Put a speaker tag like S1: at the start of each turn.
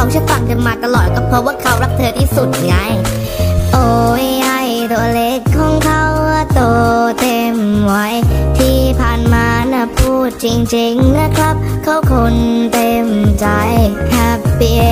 S1: เขาจะฟังเธอมาตลอดก็เพราะว่าเขารักเธอที่สุดไง โอ้ยไอตัวเล็กของเขาโตเต็มวัยที่ผ่านมานะพูดจริง ๆนะครับ เขาคนเต็มใจ